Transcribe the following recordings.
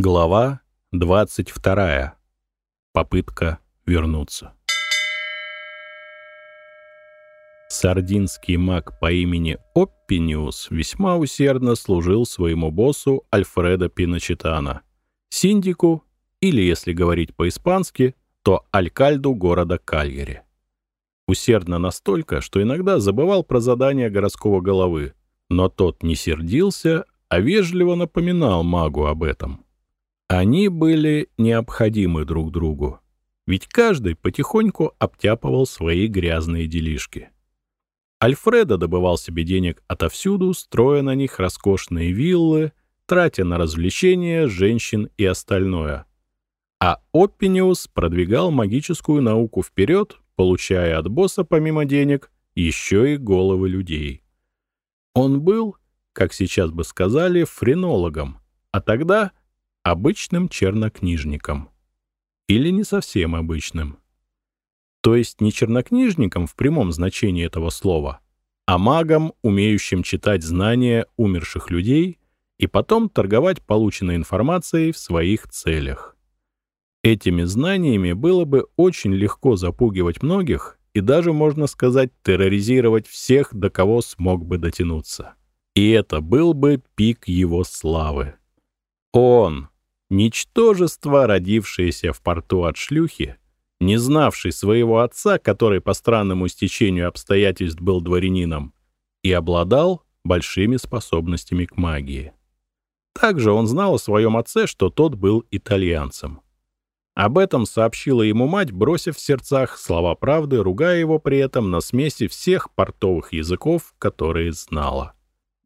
Глава 22. Попытка вернуться. Сардинский маг по имени Оппиниус весьма усердно служил своему боссу Альфредо Пиночетана, синдику, или, если говорить по-испански, то алькальду города Кальяри. Усердно настолько, что иногда забывал про задание городского головы, но тот не сердился, а вежливо напоминал магу об этом — они были необходимы друг другу, ведь каждый потихоньку обтяпывал свои грязные делишки. Альфредо добывал себе денег отовсюду, строя на них роскошные виллы, тратя на развлечения женщин и остальное. А Оппиниус продвигал магическую науку вперед, получая от босса помимо денег еще и головы людей. Он был, как сейчас бы сказали, френологом, а тогда обычным чернокнижником. Или не совсем обычным. То есть не чернокнижником в прямом значении этого слова, а магом, умеющим читать знания умерших людей и потом торговать полученной информацией в своих целях. Этими знаниями было бы очень легко запугивать многих и даже, можно сказать, терроризировать всех, до кого смог бы дотянуться. И это был бы пик его славы. Он, Ничтожество, родившееся в порту от шлюхи, не знавший своего отца, который по странному стечению обстоятельств был дворянином, и обладал большими способностями к магии. Также он знал о своем отце, что тот был итальянцем. Об этом сообщила ему мать, бросив в сердцах слова правды, ругая его при этом на смеси всех портовых языков, которые знала.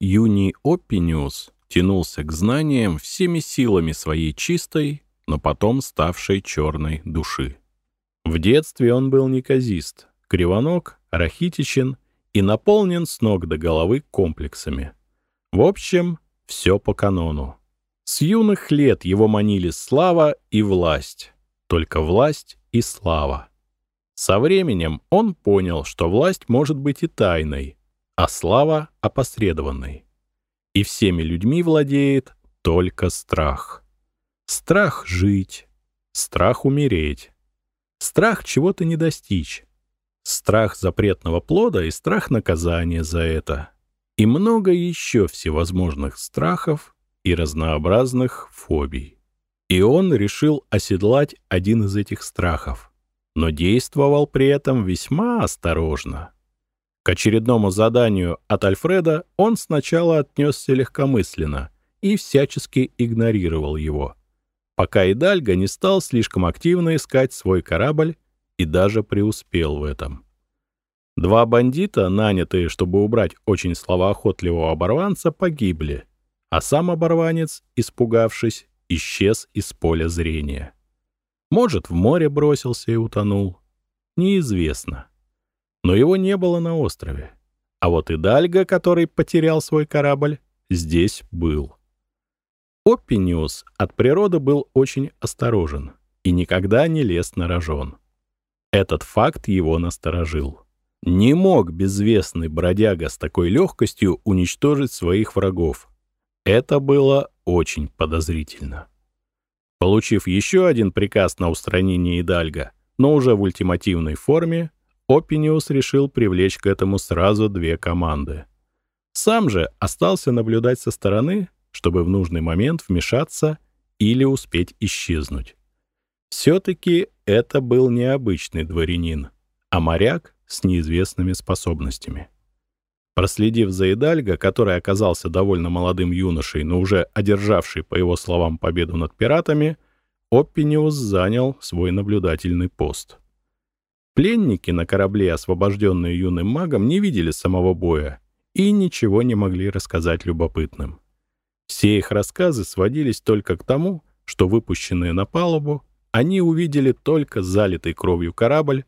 Юний Оппиниус тянулся к знаниям всеми силами своей чистой, но потом ставшей черной души. В детстве он был неказист, кривоног, рахитичен и наполнен с ног до головы комплексами. В общем, все по канону. С юных лет его манили слава и власть, только власть и слава. Со временем он понял, что власть может быть и тайной, а слава — опосредованной и всеми людьми владеет только страх. Страх жить, страх умереть, страх чего-то не достичь, страх запретного плода и страх наказания за это, и много еще всевозможных страхов и разнообразных фобий. И он решил оседлать один из этих страхов, но действовал при этом весьма осторожно. К очередному заданию от Альфреда он сначала отнесся легкомысленно и всячески игнорировал его, пока Идальго не стал слишком активно искать свой корабль и даже преуспел в этом. Два бандита, нанятые, чтобы убрать очень словоохотливого оборванца, погибли, а сам оборванец, испугавшись, исчез из поля зрения. Может, в море бросился и утонул. Неизвестно но его не было на острове. А вот Идальго, который потерял свой корабль, здесь был. Оппиниус от природы был очень осторожен и никогда не лез на рожон. Этот факт его насторожил. Не мог безвестный бродяга с такой легкостью уничтожить своих врагов. Это было очень подозрительно. Получив еще один приказ на устранение Идальга, но уже в ультимативной форме, Оппиниус решил привлечь к этому сразу две команды. Сам же остался наблюдать со стороны, чтобы в нужный момент вмешаться или успеть исчезнуть. Все-таки это был необычный дворянин, а моряк с неизвестными способностями. Проследив за Идальго, который оказался довольно молодым юношей, но уже одержавший, по его словам, победу над пиратами, Оппиниус занял свой наблюдательный пост. Пленники на корабле, освобожденные юным магом, не видели самого боя и ничего не могли рассказать любопытным. Все их рассказы сводились только к тому, что выпущенные на палубу, они увидели только залитый кровью корабль,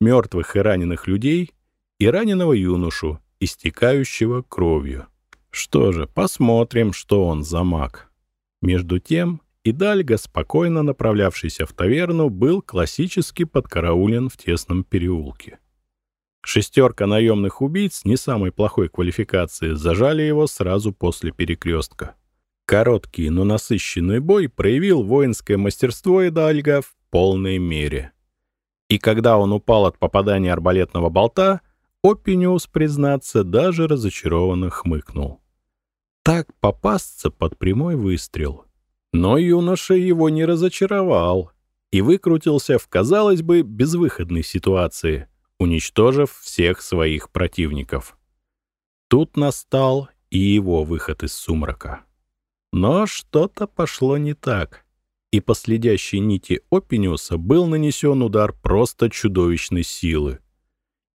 мертвых и раненых людей и раненого юношу, истекающего кровью. Что же, посмотрим, что он за маг. Между тем, и Дальга, спокойно направлявшийся в таверну, был классически подкараулен в тесном переулке. Шестерка наемных убийц не самой плохой квалификации зажали его сразу после перекрестка. Короткий, но насыщенный бой проявил воинское мастерство Идальга в полной мере. И когда он упал от попадания арбалетного болта, Оппиниус, признаться, даже разочарованно хмыкнул. Так попасться под прямой выстрел. Но юноша его не разочаровал и выкрутился в, казалось бы, безвыходной ситуации, уничтожив всех своих противников. Тут настал и его выход из сумрака. Но что-то пошло не так, и по следящей нити Опиниуса был нанесен удар просто чудовищной силы.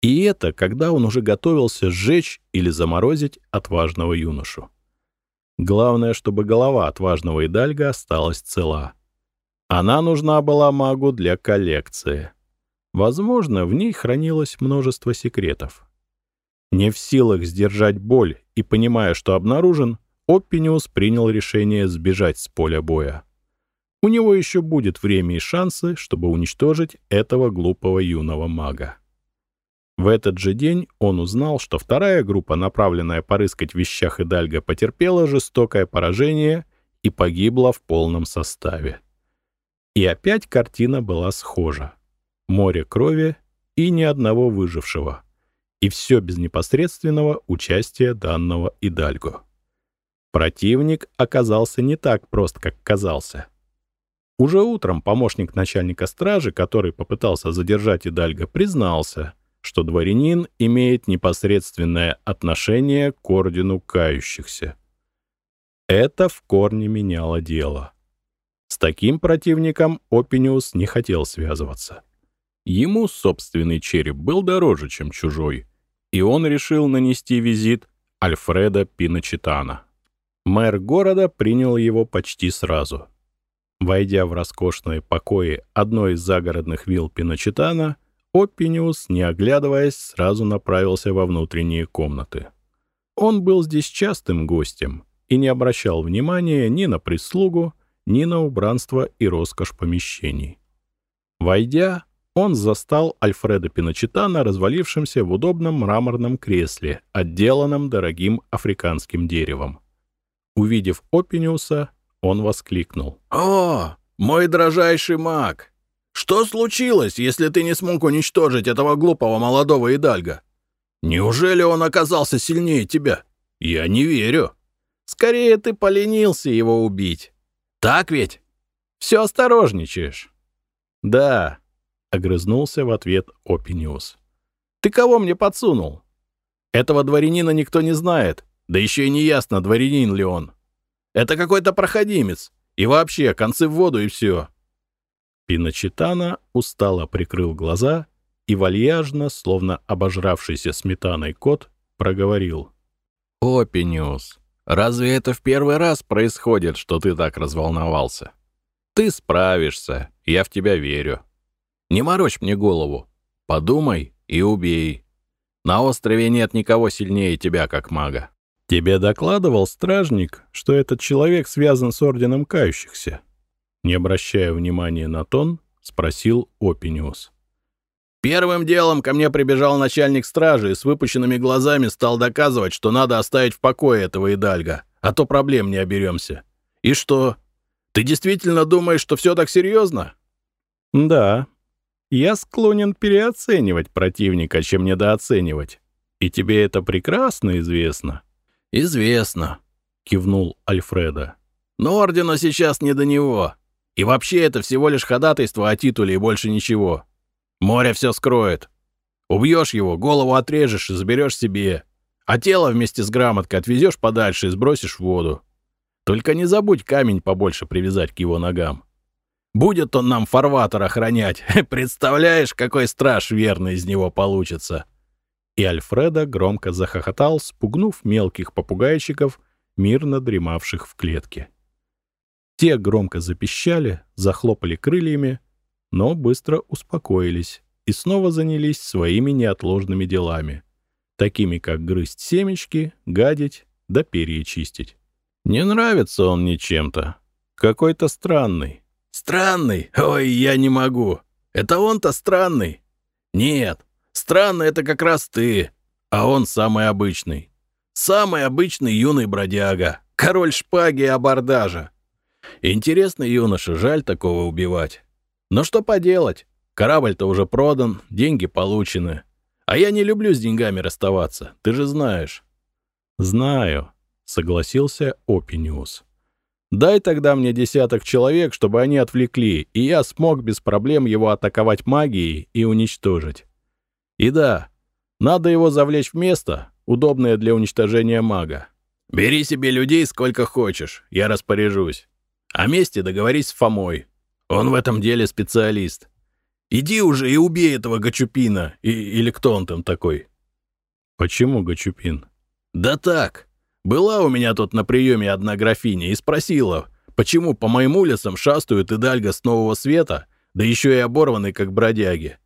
И это, когда он уже готовился сжечь или заморозить отважного юношу. Главное, чтобы голова отважного Идальга осталась цела. Она нужна была магу для коллекции. Возможно, в ней хранилось множество секретов. Не в силах сдержать боль и понимая, что обнаружен, Оппиниус принял решение сбежать с поля боя. У него еще будет время и шансы, чтобы уничтожить этого глупого юного мага. В этот же день он узнал, что вторая группа, направленная порыскать в вещах Идальга, потерпела жестокое поражение и погибла в полном составе. И опять картина была схожа. Море крови и ни одного выжившего. И все без непосредственного участия данного Идальго. Противник оказался не так прост, как казался. Уже утром помощник начальника стражи, который попытался задержать Идальго, признался, что дворянин имеет непосредственное отношение к ордену кающихся. Это в корне меняло дело. С таким противником Опиниус не хотел связываться. Ему собственный череп был дороже, чем чужой, и он решил нанести визит Альфреда Пиночетана. Мэр города принял его почти сразу. Войдя в роскошные покои одной из загородных вилл Пиночетана, Оппиниус, не оглядываясь, сразу направился во внутренние комнаты. Он был здесь частым гостем и не обращал внимания ни на прислугу, ни на убранство и роскошь помещений. Войдя, он застал Альфреда Пиночетана, развалившимся в удобном мраморном кресле, отделанном дорогим африканским деревом. Увидев Опиниуса, он воскликнул. «О, мой дрожайший маг! Что случилось, если ты не смог уничтожить этого глупого молодого Идальга? Неужели он оказался сильнее тебя? Я не верю. Скорее ты поленился его убить. Так ведь? Все осторожничаешь. Да, — огрызнулся в ответ Опиниус. Ты кого мне подсунул? Этого дворянина никто не знает, да еще и не ясно, дворянин ли он. Это какой-то проходимец. И вообще, концы в воду и все. Пиночетана устало прикрыл глаза и вальяжно, словно обожравшийся сметаной кот, проговорил. «О, Пениус, разве это в первый раз происходит, что ты так разволновался? Ты справишься, я в тебя верю. Не морочь мне голову. Подумай и убей. На острове нет никого сильнее тебя, как мага». «Тебе докладывал стражник, что этот человек связан с Орденом Кающихся?» Не обращая внимания на тон, спросил Опиниус. Первым делом ко мне прибежал начальник стражи и с выпущенными глазами стал доказывать, что надо оставить в покое этого Идальга, а то проблем не оберемся. И что? Ты действительно думаешь, что все так серьезно? Да. Я склонен переоценивать противника, чем недооценивать. И тебе это прекрасно известно. Известно, кивнул Альфреда. Но ордену сейчас не до него. И вообще это всего лишь ходатайство о титуле и больше ничего. Море все скроет. Убьешь его, голову отрежешь и заберешь себе. А тело вместе с грамоткой отвезешь подальше и сбросишь в воду. Только не забудь камень побольше привязать к его ногам. Будет он нам фарватер охранять. Представляешь, какой страж верный из него получится. И Альфреда громко захохотал, спугнув мелких попугайчиков, мирно дремавших в клетке. Те громко запищали, захлопали крыльями, но быстро успокоились и снова занялись своими неотложными делами, такими как грызть семечки, гадить да перья чистить. Не нравится он мне чем-то. Какой-то странный. Странный? Ой, я не могу. Это он-то странный? Нет, странный это как раз ты, а он самый обычный. Самый обычный юный бродяга. Король шпаги и абордажа. Интересно, юноша, жаль такого убивать. Но что поделать? Корабль-то уже продан, деньги получены. А я не люблю с деньгами расставаться, ты же знаешь. Знаю, согласился Опиниус. Дай тогда мне десяток человек, чтобы они отвлекли, и я смог без проблем его атаковать магией и уничтожить. И да, надо его завлечь в место, удобное для уничтожения мага. Бери себе людей сколько хочешь, я распоряжусь. О месте договорись с Фомой. Он в этом деле специалист. Иди уже и убей этого Гачупина, и, или кто он там такой. Почему Гачупин? Да так. Была у меня тут на приеме одна графиня и спросила, почему по моим улицам шастают Идальга с Нового Света, да еще и оборванный, как бродяги.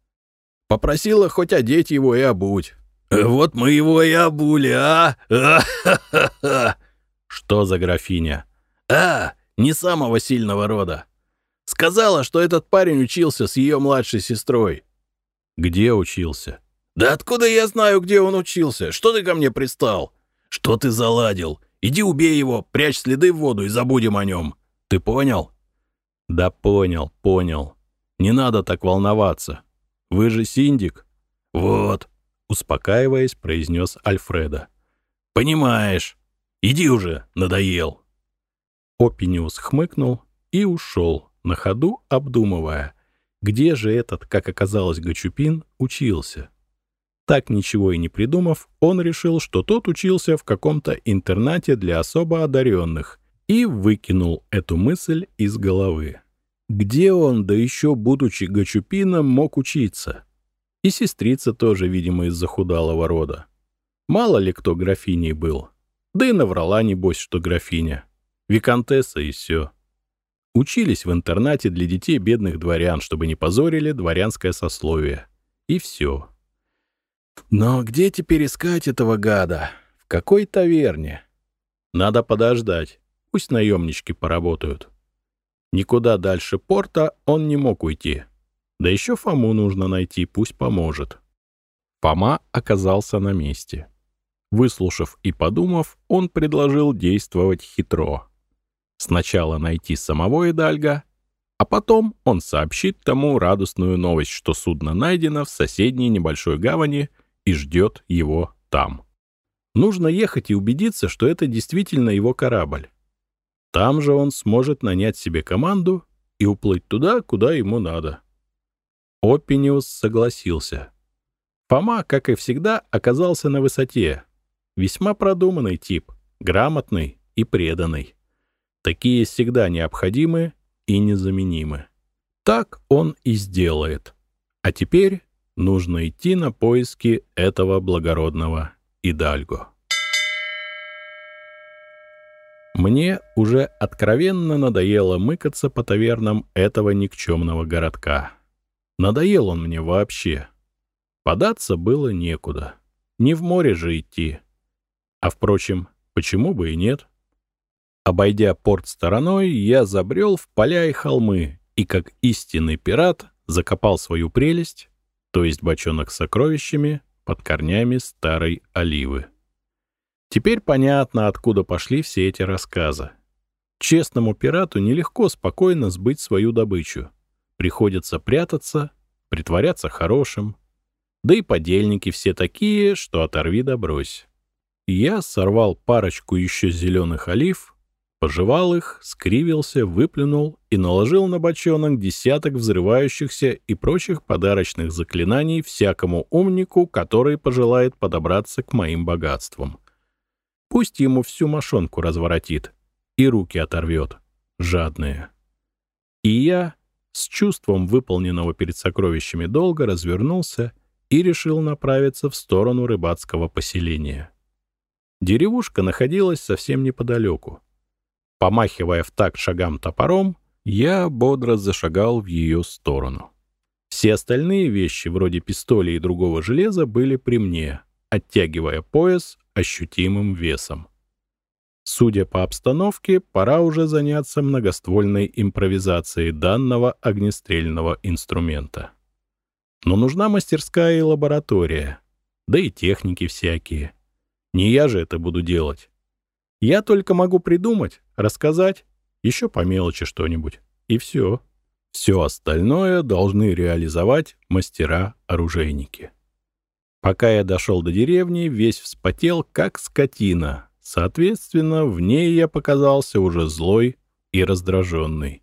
Попросила хоть одеть его и обуть. Вот мы его и обули, а? Что за графиня? А, не самого сильного рода. Сказала, что этот парень учился с ее младшей сестрой. Где учился? Да откуда я знаю, где он учился? Что ты ко мне пристал? Что ты заладил? Иди убей его, прячь следы в воду и забудем о нем. Ты понял? Да понял, понял. Не надо так волноваться. Вы же синдик. Вот, успокаиваясь, произнес Альфреда. Понимаешь. Иди уже, надоел. Опиниус хмыкнул и ушел, на ходу обдумывая, где же этот, как оказалось, Гачупин учился. Так ничего и не придумав, он решил, что тот учился в каком-то интернате для особо одаренных и выкинул эту мысль из головы. Где он, да еще будучи Гачупином, мог учиться? И сестрица тоже, видимо, из захудалого рода. Мало ли кто графиней был. Да и наврала, небось, что графиня. Викантесса и все. Учились в интернате для детей бедных дворян, чтобы не позорили дворянское сословие. И все. Но где теперь искать этого гада? В какой таверне? Надо подождать. Пусть наемнички поработают. Никуда дальше порта он не мог уйти. Да еще Фому нужно найти, пусть поможет. Фома оказался на месте. Выслушав и подумав, он предложил действовать хитро. Сначала найти самого Эдальга, а потом он сообщит тому радостную новость, что судно найдено в соседней небольшой гавани и ждет его там. Нужно ехать и убедиться, что это действительно его корабль. Там же он сможет нанять себе команду и уплыть туда, куда ему надо. Оппиниус согласился. Фома, как и всегда, оказался на высоте. Весьма продуманный тип, грамотный и преданный. Такие всегда необходимы и незаменимы. Так он и сделает. А теперь нужно идти на поиски этого благородного Идальго. Мне уже откровенно надоело мыкаться по тавернам этого никчемного городка. Надоел он мне вообще. Податься было некуда. Не в море же идти. А впрочем, почему бы и нет? Обойдя порт стороной, я забрел в поля и холмы и, как истинный пират, закопал свою прелесть, то есть бочонок с сокровищами, под корнями старой оливы. Теперь понятно, откуда пошли все эти рассказы. Честному пирату нелегко спокойно сбыть свою добычу. Приходится прятаться, притворяться хорошим. Да и подельники все такие, что оторви да брось. Я сорвал парочку еще зеленых олив, Пожевал их, скривился, выплюнул и наложил на бочонок десяток взрывающихся и прочих подарочных заклинаний всякому умнику, который пожелает подобраться к моим богатствам. Пусть ему всю мошонку разворотит и руки оторвет, жадные. И я, с чувством выполненного перед сокровищами долга, развернулся и решил направиться в сторону рыбацкого поселения. Деревушка находилась совсем неподалеку. Помахивая в такт шагам топором, я бодро зашагал в ее сторону. Все остальные вещи, вроде пистоля и другого железа, были при мне, оттягивая пояс ощутимым весом. Судя по обстановке, пора уже заняться многоствольной импровизацией данного огнестрельного инструмента. Но нужна мастерская и лаборатория, да и техники всякие. Не я же это буду делать. Я только могу придумать, рассказать, еще по мелочи что-нибудь. И все. Все остальное должны реализовать мастера-оружейники. Пока я дошел до деревни, весь вспотел, как скотина. Соответственно, в ней я показался уже злой и раздраженный.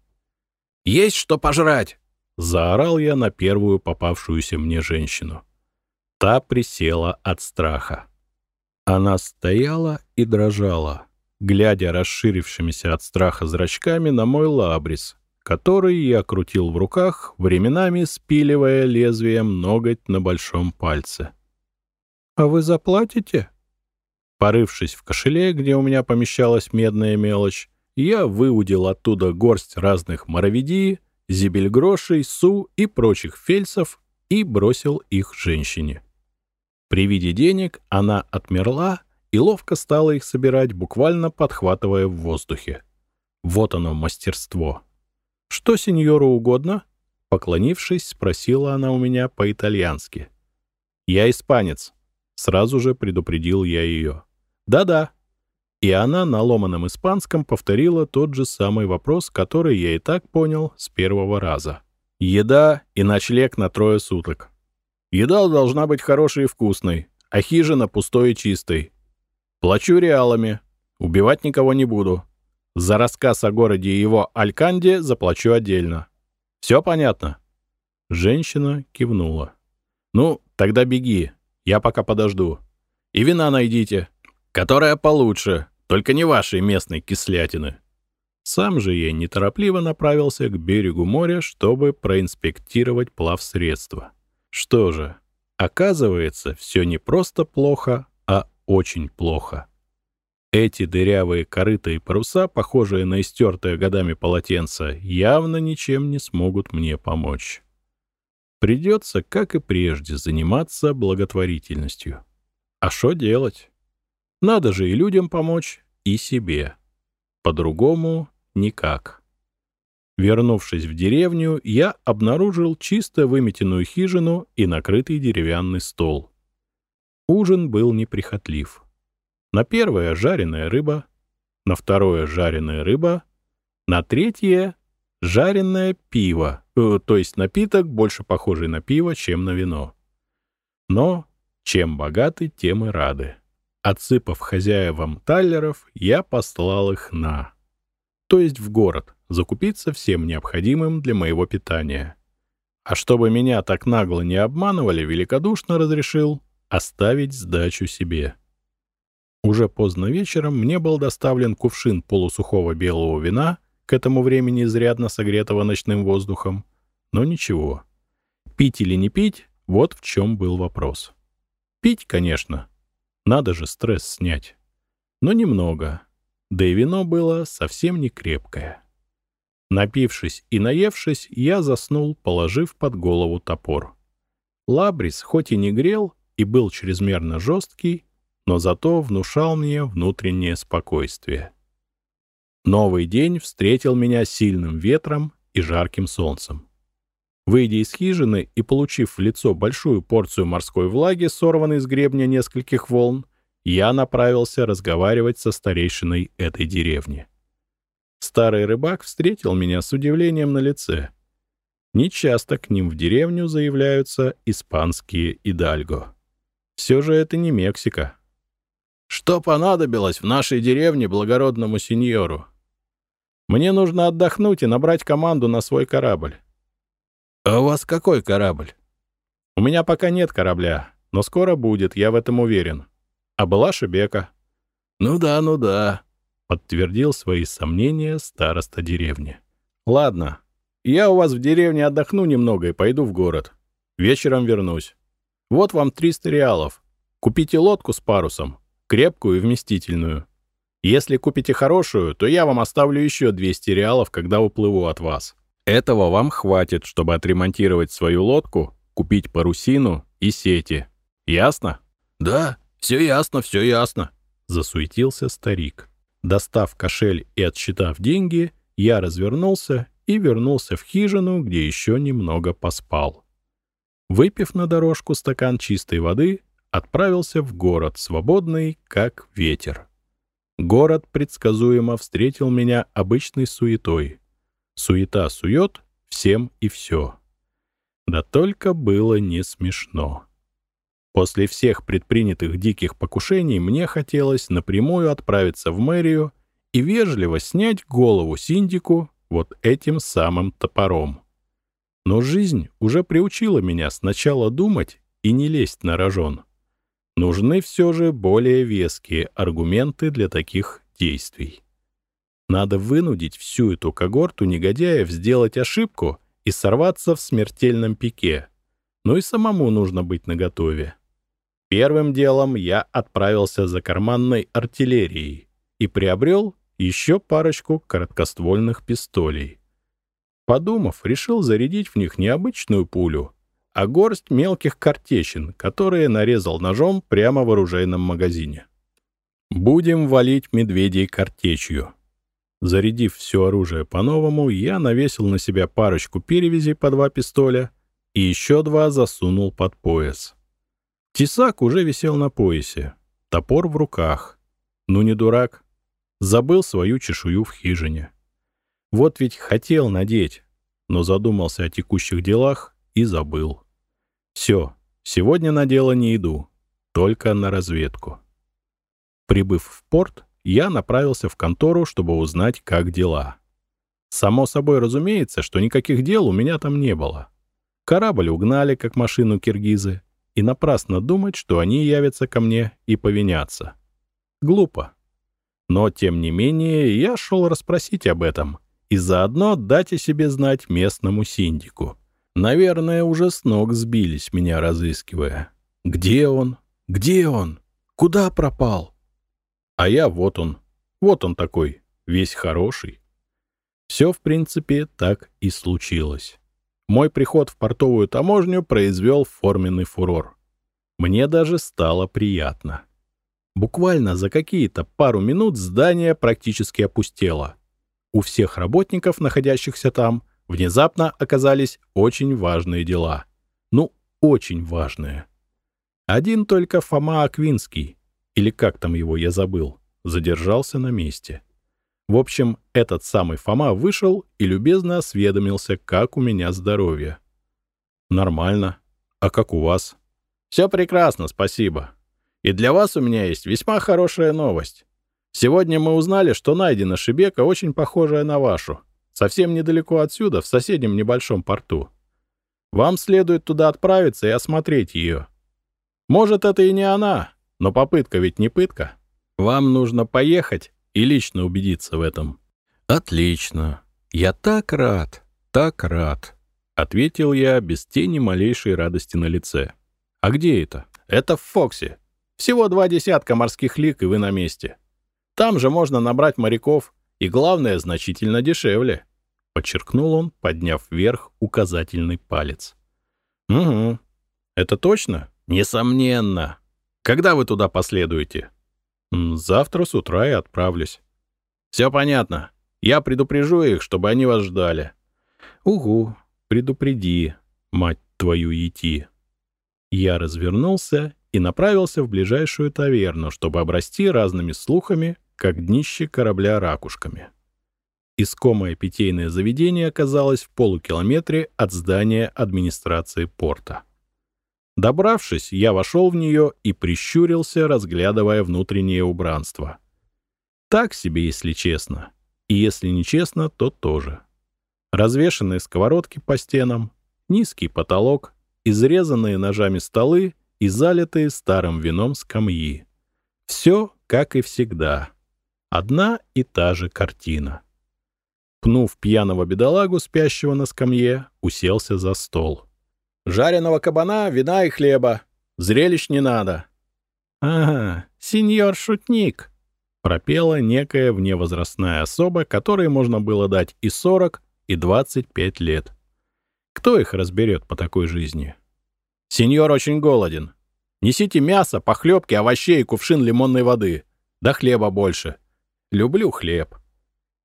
«Есть что пожрать!» — заорал я на первую попавшуюся мне женщину. Та присела от страха. Она стояла и дрожала, глядя расширившимися от страха зрачками на мой лабрис, который я крутил в руках, временами спиливая лезвием ноготь на большом пальце. «А вы заплатите?» Порывшись в кошеле, где у меня помещалась медная мелочь, я выудил оттуда горсть разных моровидий, зибельгрошей, су и прочих фельсов и бросил их женщине. При виде денег она отмерла и ловко стала их собирать, буквально подхватывая в воздухе. Вот оно мастерство. «Что сеньору угодно?» Поклонившись, спросила она у меня по-итальянски. «Я испанец», — сразу же предупредил я ее. «Да-да». И она на ломаном испанском повторила тот же самый вопрос, который я и так понял с первого раза. «Еда и ночлег на трое суток. Еда должна быть хорошей и вкусной, а хижина пустой и чистой. Плачу реалами. Убивать никого не буду. За рассказ о городе и его Альканде заплачу отдельно. Все понятно?» Женщина кивнула. «Ну, тогда беги. Я пока подожду. И вина найдите, которая получше, только не вашей местной кислятины». Сам же я неторопливо направился к берегу моря, чтобы проинспектировать плавсредство. Что же, оказывается, все не просто плохо, очень плохо. Эти дырявые корыта и паруса, похожие на истертое годами полотенце, явно ничем не смогут мне помочь. Придется, как и прежде, заниматься благотворительностью. А что делать? Надо же и людям помочь, и себе. По-другому никак. Вернувшись в деревню, я обнаружил чисто выметенную хижину и накрытый деревянный стол. Ужин был неприхотлив. На первое — жареная рыба, на второе — жареная рыба, на третье — жареное пиво, э, то есть напиток, больше похожий на пиво, чем на вино. Но чем богаты, тем и рады. Отсыпав хозяевам таллеров, я послал их на... То есть в город, закупиться всем необходимым для моего питания. А чтобы меня так нагло не обманывали, великодушно разрешил оставить сдачу себе. Уже поздно вечером мне был доставлен кувшин полусухого белого вина, к этому времени изрядно согретого ночным воздухом. Но ничего. Пить или не пить — вот в чем был вопрос. Пить, конечно. Надо же стресс снять. Но немного. Да и вино было совсем не крепкое. Напившись и наевшись, я заснул, положив под голову топор. Лабрис хоть и не грел и был чрезмерно жесткий, но зато внушал мне внутреннее спокойствие. Новый день встретил меня сильным ветром и жарким солнцем. Выйдя из хижины и получив в лицо большую порцию морской влаги, сорванной с гребня нескольких волн, я направился разговаривать со старейшиной этой деревни. Старый рыбак встретил меня с удивлением на лице. Нечасто к ним в деревню заявляются испанские идальго. Все же это не Мексика. Что понадобилось в нашей деревне благородному сеньору? Мне нужно отдохнуть и набрать команду на свой корабль. А у вас какой корабль? У меня пока нет корабля, но скоро будет, я в этом уверен. А была Шебека. Ну да, ну да, подтвердил свои сомнения староста деревни. Ладно, я у вас в деревне отдохну немного и пойду в город. Вечером вернусь. Вот вам 300 реалов. Купите лодку с парусом, крепкую и вместительную. Если купите хорошую, то я вам оставлю еще 200 реалов, когда уплыву от вас. Этого вам хватит, чтобы отремонтировать свою лодку, купить парусину и сети. Ясно? Да, все ясно, все ясно, засуетился старик. Достав кошель и отсчитав деньги, я развернулся и вернулся в хижину, где еще немного поспал. Выпив на дорожку стакан чистой воды, отправился в город, свободный, как ветер. Город предсказуемо встретил меня обычной суетой. Суета сует всем и все. Да только было не смешно. После всех предпринятых диких покушений мне хотелось напрямую отправиться в мэрию и вежливо снять голову синдику вот этим самым топором. Но жизнь уже приучила меня сначала думать и не лезть на рожон. Нужны все же более веские аргументы для таких действий. Надо вынудить всю эту когорту негодяев сделать ошибку и сорваться в смертельном пике. Ну и самому нужно быть наготове. Первым делом я отправился за карманной артиллерией и приобрел еще парочку короткоствольных пистолей. Подумав, решил зарядить в них не обычную пулю, а горсть мелких картечин, которые нарезал ножом прямо в оружейном магазине. Будем валить медведей картечью. Зарядив все оружие по-новому, я навесил на себя парочку перевязей по два пистоля и еще два засунул под пояс. Тесак уже висел на поясе, топор в руках. Ну не дурак, забыл свою чешую в хижине. Вот ведь хотел надеть, но задумался о текущих делах и забыл. Все, сегодня на дело не иду, только на разведку. Прибыв в порт, я направился в контору, чтобы узнать, как дела. Само собой разумеется, что никаких дел у меня там не было. Корабль угнали, как машину киргизы, и напрасно думать, что они явятся ко мне и повинятся. Глупо. Но, тем не менее, я шел расспросить об этом и заодно о себе знать местному синдику. Наверное, уже с ног сбились, меня разыскивая. Где он? Где он? Куда пропал? А я вот он. Вот он такой, весь хороший. Все, в принципе, так и случилось. Мой приход в портовую таможню произвел форменный фурор. Мне даже стало приятно. Буквально за какие-то пару минут здание практически опустело. У всех работников, находящихся там, внезапно оказались очень важные дела. Ну, очень важные. Один только Фома Аквинский, или как там его я забыл, задержался на месте. В общем, этот самый Фома вышел и любезно осведомился, как у меня здоровье. «Нормально. А как у вас?» «Все прекрасно, спасибо. И для вас у меня есть весьма хорошая новость. Сегодня мы узнали, что найдена шибека, очень похожая на вашу, совсем недалеко отсюда, в соседнем небольшом порту. Вам следует туда отправиться и осмотреть ее. Может, это и не она, но попытка ведь не пытка. Вам нужно поехать и лично убедиться в этом». «Отлично. Я так рад, так рад», — ответил я без тени малейшей радости на лице. «А где это?» «Это в Фоксе. Всего два десятка морских лик, и вы на месте. Там же можно набрать моряков, и, главное, значительно дешевле», — подчеркнул он, подняв вверх указательный палец. «Угу. Это точно?» «Несомненно. Когда вы туда последуете?» «Завтра с утра и отправлюсь». «Все понятно. Я предупрежу их, чтобы они вас ждали». «Угу, предупреди, мать твою идти». Я развернулся и направился в ближайшую таверну, чтобы обрасти разными слухами, как днище корабля ракушками. Искомое питейное заведение оказалось в полукилометре от здания администрации порта. Добравшись, я вошел в нее и прищурился, разглядывая внутреннее убранство. Так себе, если честно. И если не честно, то тоже. Развешанные сковородки по стенам, низкий потолок, изрезанные ножами столы и залитые старым вином скамьи. Все, как и всегда. Одна и та же картина. Пнув пьяного бедолагу, спящего на скамье, уселся за стол. «Жареного кабана, вина и хлеба. Зрелищ не надо». «Ага, сеньор-шутник», — пропела некая вневозрастная особа, которой можно было дать и 40, и 25 лет. Кто их разберет по такой жизни? Сеньор очень голоден. Несите мясо, похлебки, овощей и кувшин лимонной воды. Да хлеба больше. Люблю хлеб.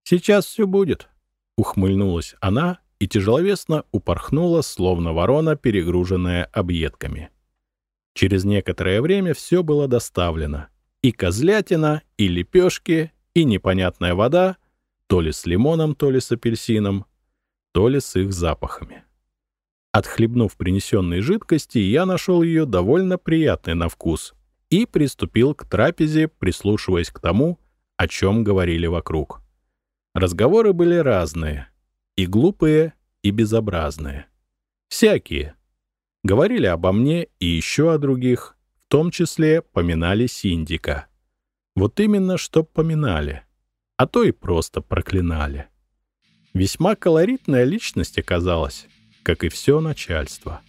Сейчас все будет. Ухмыльнулась она и тяжеловесно упорхнула, словно ворона, перегруженная объедками. Через некоторое время все было доставлено, И козлятина, и лепешки, и непонятная вода, то ли с лимоном, то ли с апельсином, то ли с их запахами. Отхлебнув принесенной жидкости, я нашел ее довольно приятной на вкус и приступил к трапезе, прислушиваясь к тому, о чем говорили вокруг. Разговоры были разные, и глупые, и безобразные. Всякие. Говорили обо мне и еще о других, в том числе поминали Синдика. Вот именно, что поминали, а то и просто проклинали. Весьма колоритная личность оказалась как и все начальство.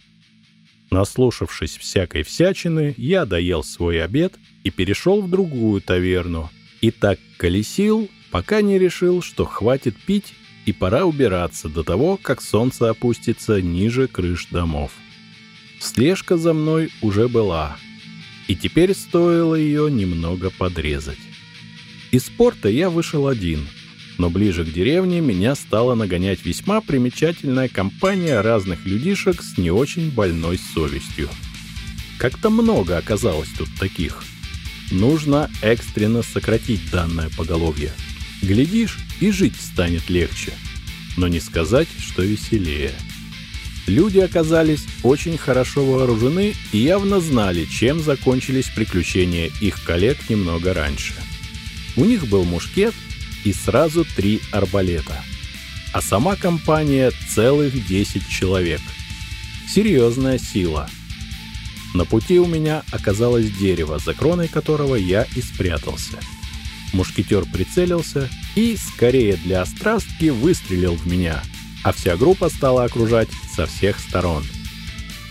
Наслушавшись всякой всячины, я доел свой обед и перешел в другую таверну. И так колесил, пока не решил, что хватит пить и пора убираться до того, как солнце опустится ниже крыш домов. Слежка за мной уже была, и теперь стоило ее немного подрезать. Из порта я вышел один — но ближе к деревне меня стала нагонять весьма примечательная компания разных людишек с не очень больной совестью. Как-то много оказалось тут таких. Нужно экстренно сократить данное поголовье. Глядишь, и жить станет легче. Но не сказать, что веселее. Люди оказались очень хорошо вооружены и явно знали, чем закончились приключения их коллег немного раньше. У них был мушкет, и сразу три арбалета. А сама компания целых 10 человек. Серьезная сила. На пути у меня оказалось дерево, за кроной которого я и спрятался. Мушкетер прицелился и, скорее для острастки, выстрелил в меня, а вся группа стала окружать со всех сторон.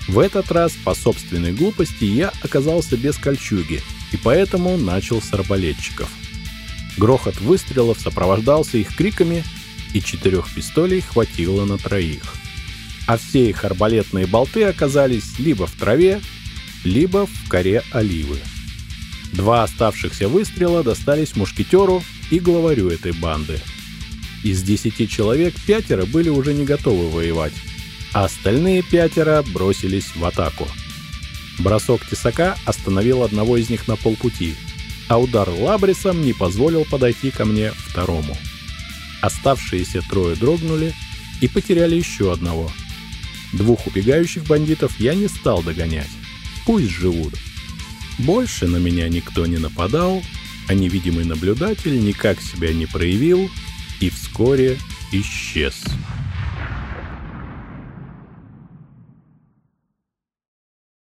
В этот раз, по собственной глупости, я оказался без кольчуги, и поэтому начал с арбалетчиков — Грохот выстрелов сопровождался их криками, и четырех пистолей хватило на троих. А все их арбалетные болты оказались либо в траве, либо в коре оливы. Два оставшихся выстрела достались мушкетеру и главарю этой банды. Из десяти человек пятеро были уже не готовы воевать, а остальные пятеро бросились в атаку. Бросок тесака остановил одного из них на полпути — а удар лабрисом не позволил подойти ко мне второму. Оставшиеся трое дрогнули и потеряли еще одного. Двух убегающих бандитов я не стал догонять. Пусть живут. Больше на меня никто не нападал, а невидимый наблюдатель никак себя не проявил и вскоре исчез.